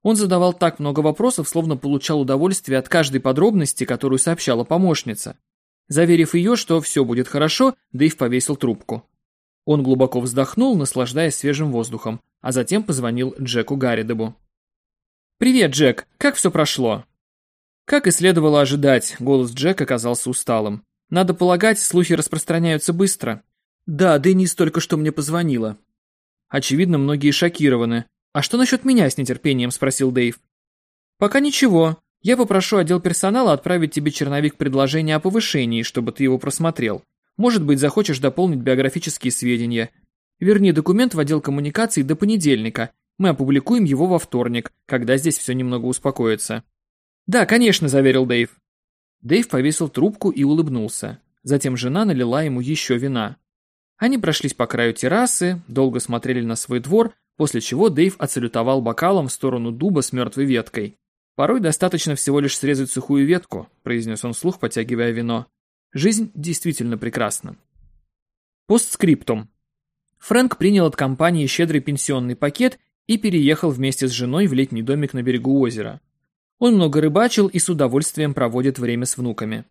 [SPEAKER 1] Он задавал так много вопросов, словно получал удовольствие от каждой подробности, которую сообщала помощница. Заверив ее, что все будет хорошо, Дэйв повесил трубку. Он глубоко вздохнул, наслаждаясь свежим воздухом, а затем позвонил Джеку Гарридебу. «Привет, Джек, как все прошло?» Как и следовало ожидать, голос Джека оказался усталым. Надо полагать, слухи распространяются быстро. Да, Денис только что мне позвонила. Очевидно, многие шокированы. А что насчет меня с нетерпением, спросил Дэйв. Пока ничего. Я попрошу отдел персонала отправить тебе черновик предложения о повышении, чтобы ты его просмотрел. Может быть, захочешь дополнить биографические сведения. Верни документ в отдел коммуникаций до понедельника. Мы опубликуем его во вторник, когда здесь все немного успокоится. Да, конечно, заверил Дэйв. Дэйв повесил трубку и улыбнулся. Затем жена налила ему еще вина. Они прошлись по краю террасы, долго смотрели на свой двор, после чего Дэйв отсалютовал бокалом в сторону дуба с мертвой веткой. «Порой достаточно всего лишь срезать сухую ветку», – произнес он вслух, потягивая вино. «Жизнь действительно прекрасна». Постскриптум. Фрэнк принял от компании щедрый пенсионный пакет и переехал вместе с женой в летний домик на берегу озера. Он много рыбачил и с удовольствием проводит время с внуками.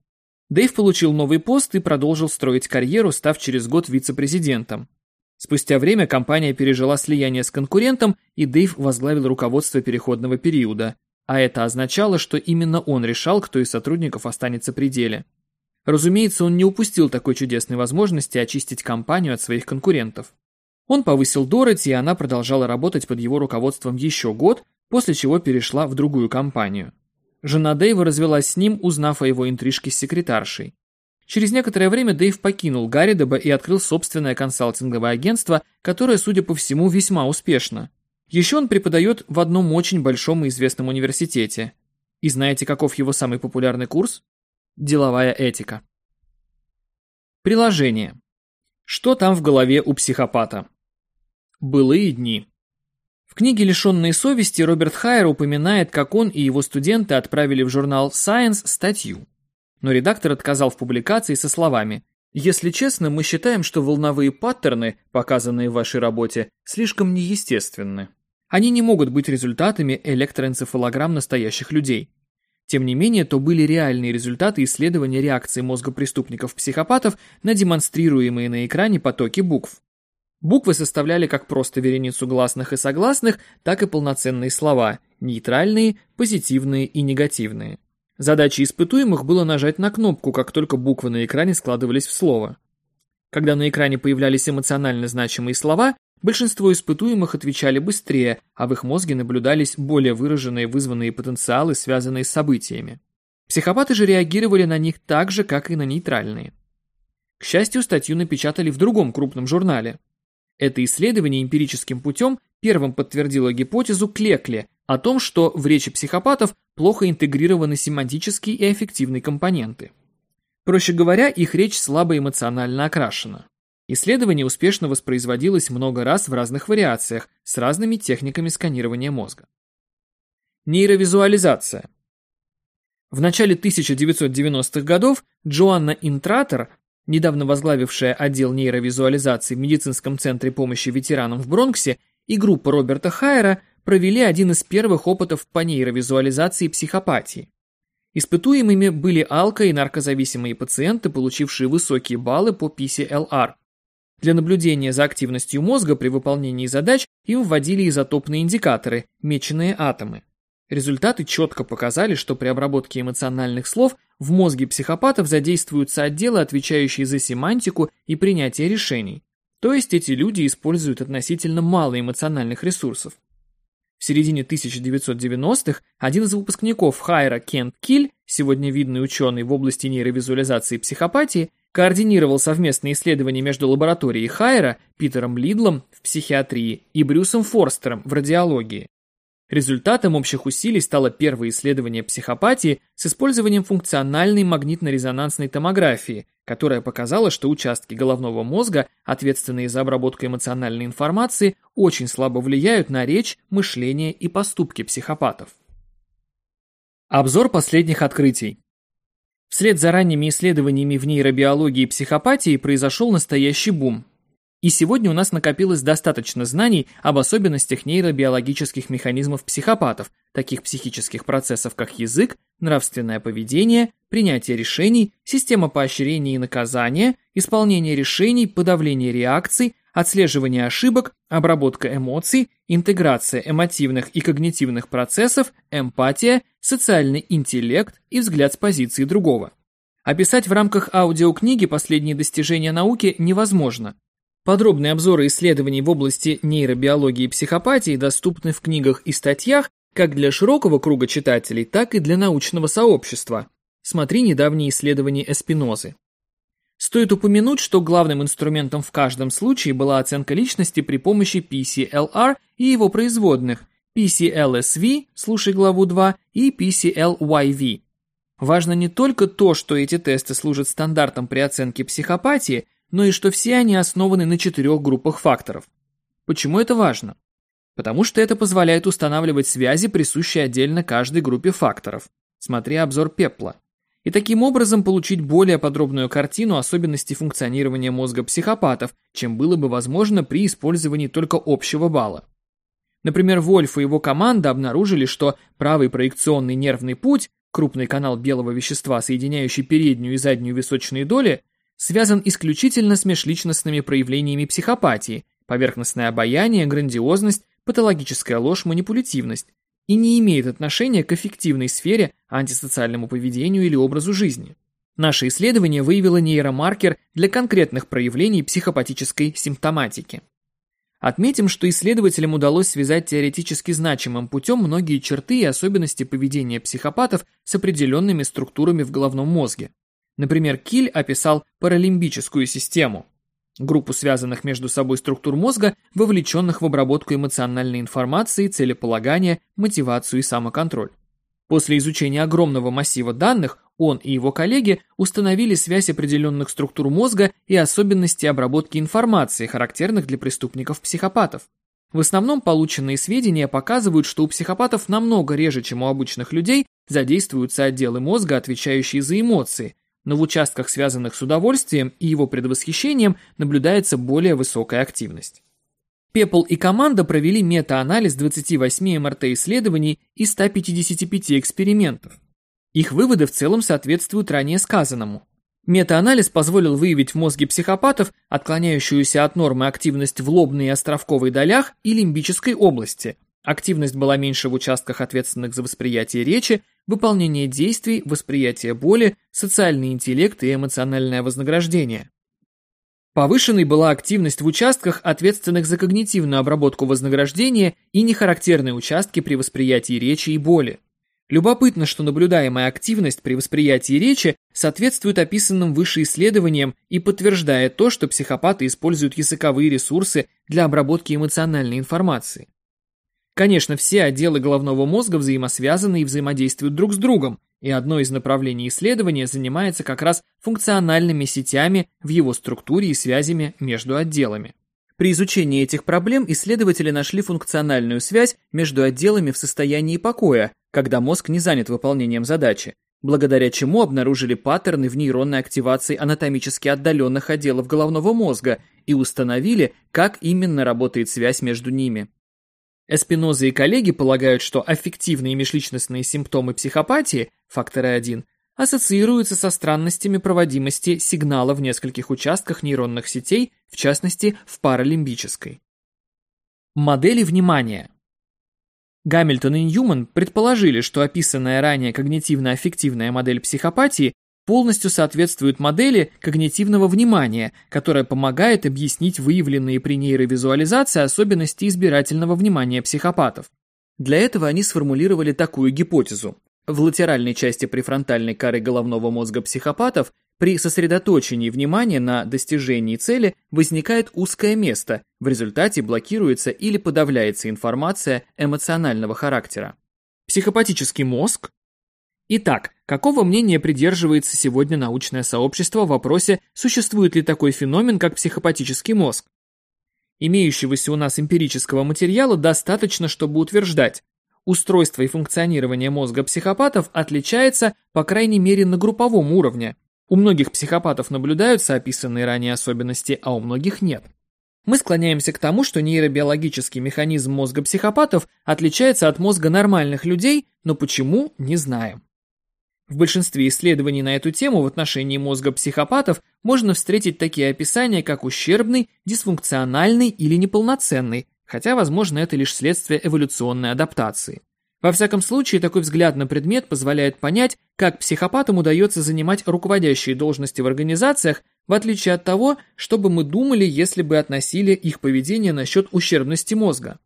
[SPEAKER 1] Дэйв получил новый пост и продолжил строить карьеру, став через год вице-президентом. Спустя время компания пережила слияние с конкурентом, и Дэйв возглавил руководство переходного периода, а это означало, что именно он решал, кто из сотрудников останется при деле. Разумеется, он не упустил такой чудесной возможности очистить компанию от своих конкурентов. Он повысил Дороти, и она продолжала работать под его руководством еще год, после чего перешла в другую компанию. Жена Дэйва развелась с ним, узнав о его интрижке с секретаршей. Через некоторое время Дэйв покинул Гарридоба и открыл собственное консалтинговое агентство, которое, судя по всему, весьма успешно. Еще он преподает в одном очень большом и известном университете. И знаете, каков его самый популярный курс? Деловая этика. Приложение. Что там в голове у психопата? Былые дни. В книге «Лишенные совести» Роберт Хайер упоминает, как он и его студенты отправили в журнал Science статью. Но редактор отказал в публикации со словами «Если честно, мы считаем, что волновые паттерны, показанные в вашей работе, слишком неестественны. Они не могут быть результатами электроэнцефалограмм настоящих людей. Тем не менее, то были реальные результаты исследования реакции мозга преступников-психопатов на демонстрируемые на экране потоки букв. Буквы составляли как просто вереницу гласных и согласных, так и полноценные слова, нейтральные, позитивные и негативные. Задачей испытуемых было нажать на кнопку, как только буквы на экране складывались в слово. Когда на экране появлялись эмоционально значимые слова, большинство испытуемых отвечали быстрее, а в их мозге наблюдались более выраженные вызванные потенциалы, связанные с событиями. Психопаты же реагировали на них так же, как и на нейтральные. К счастью, статью напечатали в другом крупном журнале – это исследование эмпирическим путем первым подтвердило гипотезу Клекле о том, что в речи психопатов плохо интегрированы семантические и аффективные компоненты. Проще говоря, их речь слабо эмоционально окрашена. Исследование успешно воспроизводилось много раз в разных вариациях с разными техниками сканирования мозга. Нейровизуализация. В начале 1990-х годов Джоанна Интратор, недавно возглавившая отдел нейровизуализации в медицинском центре помощи ветеранам в Бронксе, и группа Роберта Хайера провели один из первых опытов по нейровизуализации психопатии. Испытуемыми были алко- и наркозависимые пациенты, получившие высокие баллы по PCLR. Для наблюдения за активностью мозга при выполнении задач им вводили изотопные индикаторы, меченые атомы. Результаты четко показали, что при обработке эмоциональных слов в мозге психопатов задействуются отделы, отвечающие за семантику и принятие решений. То есть эти люди используют относительно мало эмоциональных ресурсов. В середине 1990-х один из выпускников Хайра Кент Киль, сегодня видный ученый в области нейровизуализации психопатии, координировал совместные исследования между лабораторией Хайера, Питером Лидлом в психиатрии и Брюсом Форстером в радиологии. Результатом общих усилий стало первое исследование психопатии с использованием функциональной магнитно-резонансной томографии, которая показала, что участки головного мозга, ответственные за обработку эмоциональной информации, очень слабо влияют на речь, мышление и поступки психопатов. Обзор последних открытий. Вслед за ранними исследованиями в нейробиологии и психопатии произошел настоящий бум. И сегодня у нас накопилось достаточно знаний об особенностях нейробиологических механизмов психопатов, таких психических процессов, как язык, нравственное поведение, принятие решений, система поощрения и наказания, исполнение решений, подавление реакций, отслеживание ошибок, обработка эмоций, интеграция эмотивных и когнитивных процессов, эмпатия, социальный интеллект и взгляд с позиции другого. Описать в рамках аудиокниги последние достижения науки невозможно, Подробные обзоры исследований в области нейробиологии и психопатии доступны в книгах и статьях как для широкого круга читателей, так и для научного сообщества. Смотри недавние исследования Эспинозы. Стоит упомянуть, что главным инструментом в каждом случае была оценка личности при помощи PCLR и его производных PCLSV, слушай главу 2, и PCLYV. Важно не только то, что эти тесты служат стандартом при оценке психопатии, но и что все они основаны на четырех группах факторов. Почему это важно? Потому что это позволяет устанавливать связи, присущие отдельно каждой группе факторов. Смотри обзор пепла. И таким образом получить более подробную картину особенностей функционирования мозга психопатов, чем было бы возможно при использовании только общего балла. Например, Вольф и его команда обнаружили, что правый проекционный нервный путь, крупный канал белого вещества, соединяющий переднюю и заднюю височные доли, связан исключительно с межличностными проявлениями психопатии, поверхностное обаяние, грандиозность, патологическая ложь, манипулятивность, и не имеет отношения к эффективной сфере, антисоциальному поведению или образу жизни. Наше исследование выявило нейромаркер для конкретных проявлений психопатической симптоматики. Отметим, что исследователям удалось связать теоретически значимым путем многие черты и особенности поведения психопатов с определенными структурами в головном мозге. Например, Киль описал паралимбическую систему, группу связанных между собой структур мозга, вовлеченных в обработку эмоциональной информации, целеполагания, мотивацию и самоконтроль. После изучения огромного массива данных он и его коллеги установили связь определенных структур мозга и особенностей обработки информации, характерных для преступников-психопатов. В основном полученные сведения показывают, что у психопатов намного реже, чем у обычных людей, задействуются отделы мозга, отвечающие за эмоции, но в участках, связанных с удовольствием и его предвосхищением, наблюдается более высокая активность. Пепл и команда провели мета-анализ 28 МРТ-исследований и 155 экспериментов. Их выводы в целом соответствуют ранее сказанному. Мета-анализ позволил выявить в мозге психопатов отклоняющуюся от нормы активность в лобной и островковой долях и лимбической области, Активность была меньше в участках, ответственных за восприятие речи, выполнение действий, восприятие боли, социальный интеллект и эмоциональное вознаграждение. Повышенной была активность в участках, ответственных за когнитивную обработку вознаграждения и нехарактерные участки при восприятии речи и боли. Любопытно, что наблюдаемая активность при восприятии речи соответствует описанным выше исследованиям и подтверждает то, что психопаты используют языковые ресурсы для обработки эмоциональной информации. Конечно, все отделы головного мозга взаимосвязаны и взаимодействуют друг с другом, и одно из направлений исследования занимается как раз функциональными сетями в его структуре и связями между отделами. При изучении этих проблем исследователи нашли функциональную связь между отделами в состоянии покоя, когда мозг не занят выполнением задачи, благодаря чему обнаружили паттерны в нейронной активации анатомически отдаленных отделов головного мозга и установили, как именно работает связь между ними. Эспиноза и коллеги полагают, что аффективные межличностные симптомы психопатии, факторы 1, ассоциируются со странностями проводимости сигнала в нескольких участках нейронных сетей, в частности в паралимбической. Модели внимания. Гамильтон и Ньюман предположили, что описанная ранее когнитивно-аффективная модель психопатии полностью соответствует модели когнитивного внимания, которая помогает объяснить выявленные при нейровизуализации особенности избирательного внимания психопатов. Для этого они сформулировали такую гипотезу. В латеральной части префронтальной коры головного мозга психопатов при сосредоточении внимания на достижении цели возникает узкое место, в результате блокируется или подавляется информация эмоционального характера. Психопатический мозг Итак, какого мнения придерживается сегодня научное сообщество в вопросе, существует ли такой феномен, как психопатический мозг? Имеющегося у нас эмпирического материала достаточно, чтобы утверждать, устройство и функционирование мозга психопатов отличается, по крайней мере, на групповом уровне. У многих психопатов наблюдаются описанные ранее особенности, а у многих нет. Мы склоняемся к тому, что нейробиологический механизм мозга психопатов отличается от мозга нормальных людей, но почему – не знаем. В большинстве исследований на эту тему в отношении мозга психопатов можно встретить такие описания, как ущербный, дисфункциональный или неполноценный, хотя, возможно, это лишь следствие эволюционной адаптации. Во всяком случае, такой взгляд на предмет позволяет понять, как психопатам удается занимать руководящие должности в организациях, в отличие от того, что бы мы думали, если бы относили их поведение насчет ущербности мозга.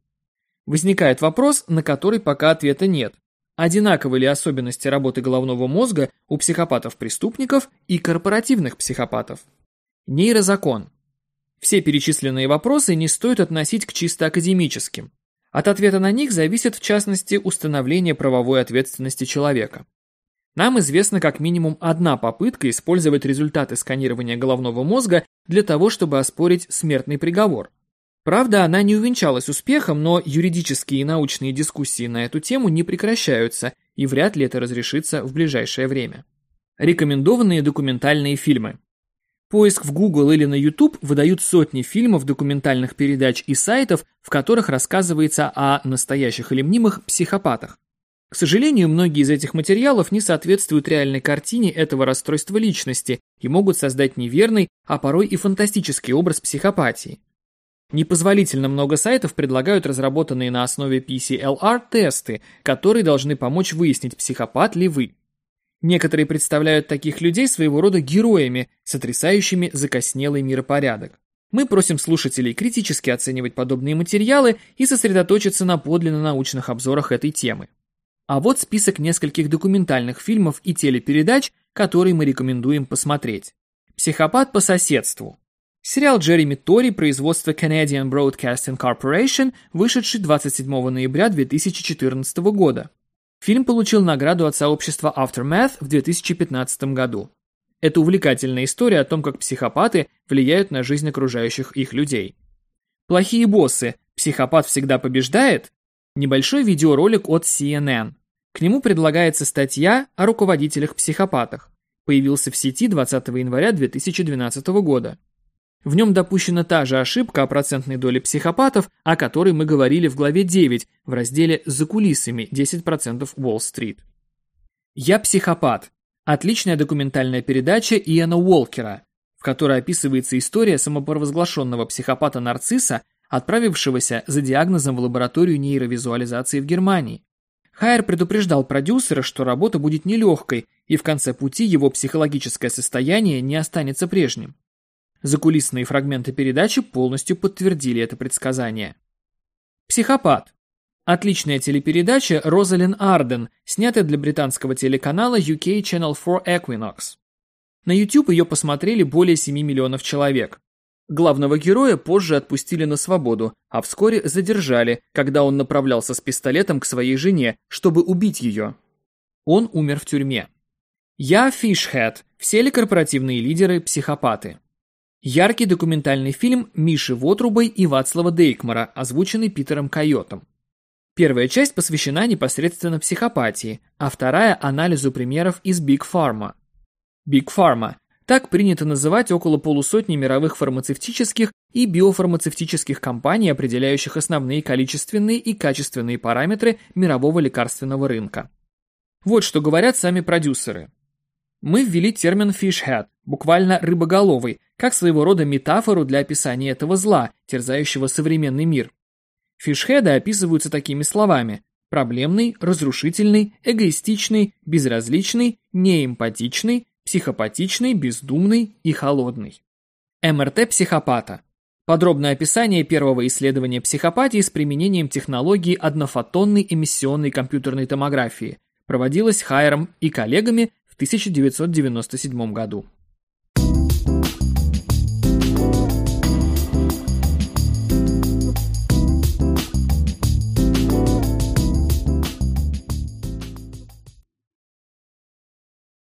[SPEAKER 1] Возникает вопрос, на который пока ответа нет. Одинаковы ли особенности работы головного мозга у психопатов-преступников и корпоративных психопатов? Нейрозакон. Все перечисленные вопросы не стоит относить к чисто академическим. От ответа на них зависит в частности установление правовой ответственности человека. Нам известна как минимум одна попытка использовать результаты сканирования головного мозга для того, чтобы оспорить смертный приговор. Правда, она не увенчалась успехом, но юридические и научные дискуссии на эту тему не прекращаются, и вряд ли это разрешится в ближайшее время. Рекомендованные документальные фильмы. Поиск в Google или на YouTube выдают сотни фильмов, документальных передач и сайтов, в которых рассказывается о настоящих или мнимых психопатах. К сожалению, многие из этих материалов не соответствуют реальной картине этого расстройства личности и могут создать неверный, а порой и фантастический образ психопатии. Непозволительно много сайтов предлагают разработанные на основе PCLR тесты, которые должны помочь выяснить, психопат ли вы. Некоторые представляют таких людей своего рода героями, сотрясающими закоснелый миропорядок. Мы просим слушателей критически оценивать подобные материалы и сосредоточиться на подлинно научных обзорах этой темы. А вот список нескольких документальных фильмов и телепередач, которые мы рекомендуем посмотреть. «Психопат по соседству», Сериал Джереми Тори производства Canadian Broadcasting Corporation, вышедший 27 ноября 2014 года. Фильм получил награду от сообщества Aftermath в 2015 году. Это увлекательная история о том, как психопаты влияют на жизнь окружающих их людей. Плохие боссы. Психопат всегда побеждает? Небольшой видеоролик от CNN. К нему предлагается статья о руководителях-психопатах. Появился в сети 20 января 2012 года. В нем допущена та же ошибка о процентной доле психопатов, о которой мы говорили в главе 9 в разделе «За кулисами 10% Уолл-стрит». «Я психопат» – отличная документальная передача Иэна Уолкера, в которой описывается история самопровозглашенного психопата-нарцисса, отправившегося за диагнозом в лабораторию нейровизуализации в Германии. Хайер предупреждал продюсера, что работа будет нелегкой, и в конце пути его психологическое состояние не останется прежним. Закулисные фрагменты передачи полностью подтвердили это предсказание. «Психопат». Отличная телепередача Розалин Арден, снятая для британского телеканала UK Channel 4 Equinox. На YouTube ее посмотрели более 7 миллионов человек. Главного героя позже отпустили на свободу, а вскоре задержали, когда он направлялся с пистолетом к своей жене, чтобы убить ее. Он умер в тюрьме. Я Фишхэт, все ли корпоративные лидеры психопаты? Яркий документальный фильм Миши Вотрубой и Вацлава Дейкмара, озвученный Питером Койотом. Первая часть посвящена непосредственно психопатии, а вторая – анализу примеров из Big Pharma. Big Pharma – так принято называть около полусотни мировых фармацевтических и биофармацевтических компаний, определяющих основные количественные и качественные параметры мирового лекарственного рынка. Вот что говорят сами продюсеры. Мы ввели термин «fishhead», буквально «рыбоголовый», как своего рода метафору для описания этого зла, терзающего современный мир. Фишхеды описываются такими словами проблемный, разрушительный, эгоистичный, безразличный, неэмпатичный, психопатичный, бездумный и холодный. МРТ психопата. Подробное описание первого исследования психопатии с применением технологии однофотонной эмиссионной компьютерной томографии проводилось Хайером и коллегами 1997 году.